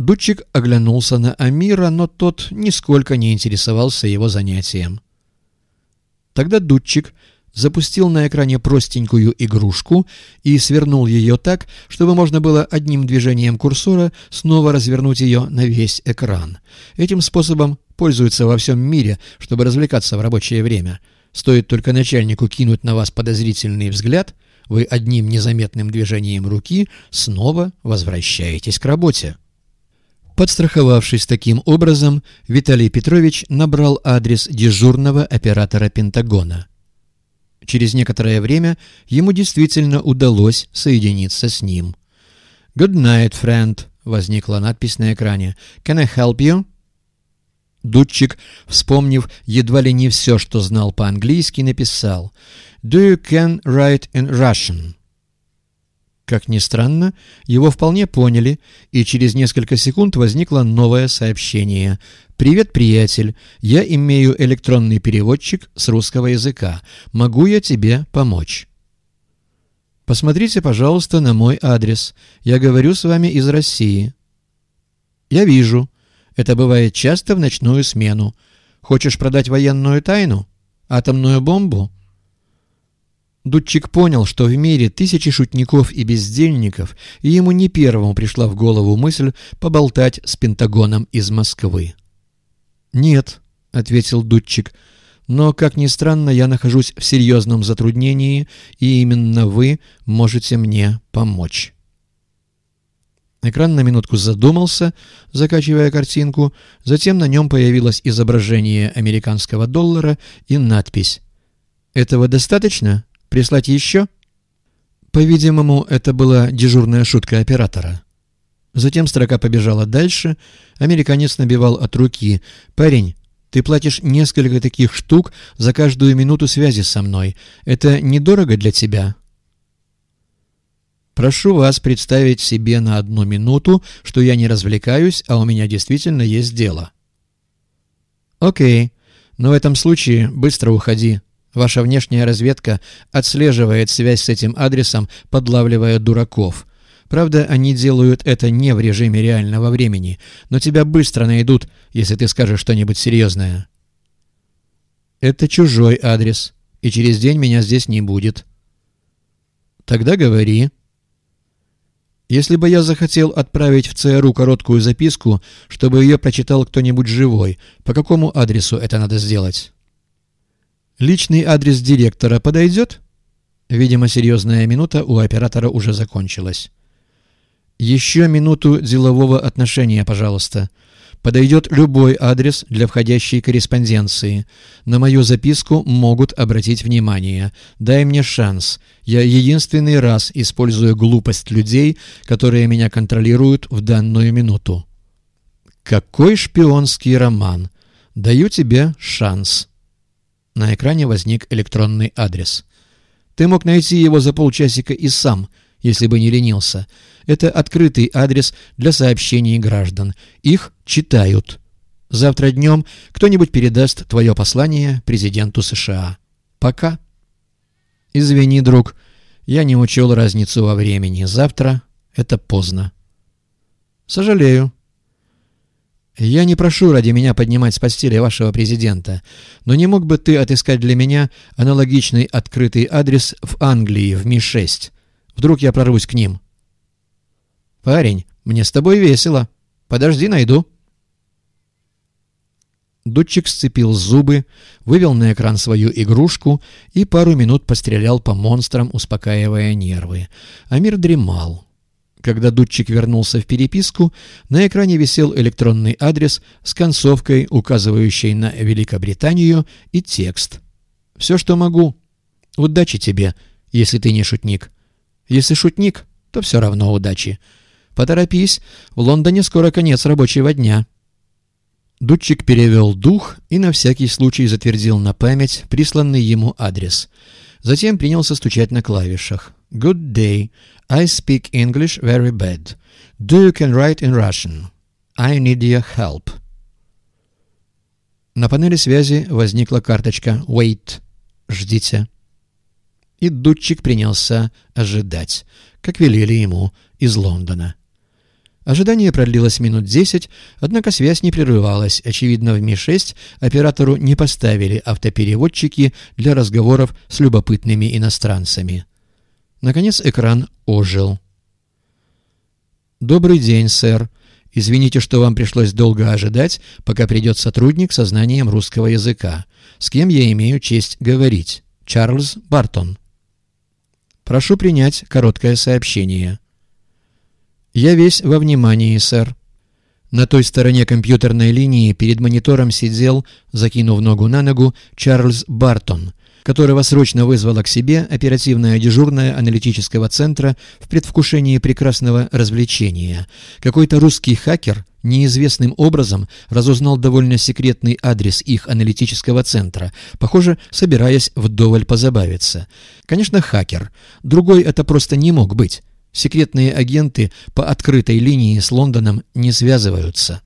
Дудчик оглянулся на Амира, но тот нисколько не интересовался его занятием. Тогда Дудчик запустил на экране простенькую игрушку и свернул ее так, чтобы можно было одним движением курсора снова развернуть ее на весь экран. Этим способом пользуются во всем мире, чтобы развлекаться в рабочее время. Стоит только начальнику кинуть на вас подозрительный взгляд, вы одним незаметным движением руки снова возвращаетесь к работе. Подстраховавшись таким образом, Виталий Петрович набрал адрес дежурного оператора Пентагона. Через некоторое время ему действительно удалось соединиться с ним. «Good night, friend», — возникла надпись на экране. «Can I help you?» Дудчик, вспомнив едва ли не все, что знал по-английски, написал «Do you can write in Russian?» Как ни странно, его вполне поняли, и через несколько секунд возникло новое сообщение. «Привет, приятель. Я имею электронный переводчик с русского языка. Могу я тебе помочь?» «Посмотрите, пожалуйста, на мой адрес. Я говорю с вами из России». «Я вижу. Это бывает часто в ночную смену. Хочешь продать военную тайну? Атомную бомбу?» Дудчик понял, что в мире тысячи шутников и бездельников, и ему не первому пришла в голову мысль поболтать с Пентагоном из Москвы. «Нет», — ответил Дудчик, — «но, как ни странно, я нахожусь в серьезном затруднении, и именно вы можете мне помочь». Экран на минутку задумался, закачивая картинку, затем на нем появилось изображение американского доллара и надпись «Этого достаточно?» Прислать еще?» По-видимому, это была дежурная шутка оператора. Затем строка побежала дальше. Американец набивал от руки. «Парень, ты платишь несколько таких штук за каждую минуту связи со мной. Это недорого для тебя?» «Прошу вас представить себе на одну минуту, что я не развлекаюсь, а у меня действительно есть дело». «Окей, но в этом случае быстро уходи. Ваша внешняя разведка отслеживает связь с этим адресом, подлавливая дураков. Правда, они делают это не в режиме реального времени, но тебя быстро найдут, если ты скажешь что-нибудь серьезное. Это чужой адрес, и через день меня здесь не будет. Тогда говори. Если бы я захотел отправить в ЦРУ короткую записку, чтобы ее прочитал кто-нибудь живой, по какому адресу это надо сделать? Личный адрес директора подойдет? Видимо, серьезная минута у оператора уже закончилась. Еще минуту делового отношения, пожалуйста. Подойдет любой адрес для входящей корреспонденции. На мою записку могут обратить внимание. Дай мне шанс. Я единственный раз использую глупость людей, которые меня контролируют в данную минуту. Какой шпионский роман? Даю тебе шанс. На экране возник электронный адрес. Ты мог найти его за полчасика и сам, если бы не ленился. Это открытый адрес для сообщений граждан. Их читают. Завтра днем кто-нибудь передаст твое послание президенту США. Пока. Извини, друг, я не учел разницу во времени. Завтра это поздно. Сожалею. «Я не прошу ради меня поднимать с постели вашего президента, но не мог бы ты отыскать для меня аналогичный открытый адрес в Англии, в Ми-6? Вдруг я прорвусь к ним?» «Парень, мне с тобой весело. Подожди, найду». Дудчик сцепил зубы, вывел на экран свою игрушку и пару минут пострелял по монстрам, успокаивая нервы. Амир дремал. Когда Дудчик вернулся в переписку, на экране висел электронный адрес с концовкой, указывающей на Великобританию, и текст. «Все, что могу. Удачи тебе, если ты не шутник. Если шутник, то все равно удачи. Поторопись, в Лондоне скоро конец рабочего дня». Дудчик перевел дух и на всякий случай затвердил на память присланный ему адрес. Затем принялся стучать на клавишах. «Good day. I speak English very bad. Do you can write in Russian? I need your help. На панели связи возникла карточка «Wait» — «Ждите». И дудчик принялся ожидать, как велели ему из Лондона. Ожидание продлилось минут десять, однако связь не прерывалась. Очевидно, в Ми-6 оператору не поставили автопереводчики для разговоров с любопытными иностранцами. Наконец экран ожил. «Добрый день, сэр. Извините, что вам пришлось долго ожидать, пока придет сотрудник со знанием русского языка. С кем я имею честь говорить? Чарльз Бартон». «Прошу принять короткое сообщение». «Я весь во внимании, сэр». На той стороне компьютерной линии перед монитором сидел, закинув ногу на ногу, Чарльз Бартон, которого срочно вызвала к себе оперативная дежурная аналитического центра в предвкушении прекрасного развлечения. Какой-то русский хакер неизвестным образом разузнал довольно секретный адрес их аналитического центра, похоже, собираясь вдоволь позабавиться. Конечно, хакер. Другой это просто не мог быть. Секретные агенты по открытой линии с Лондоном не связываются.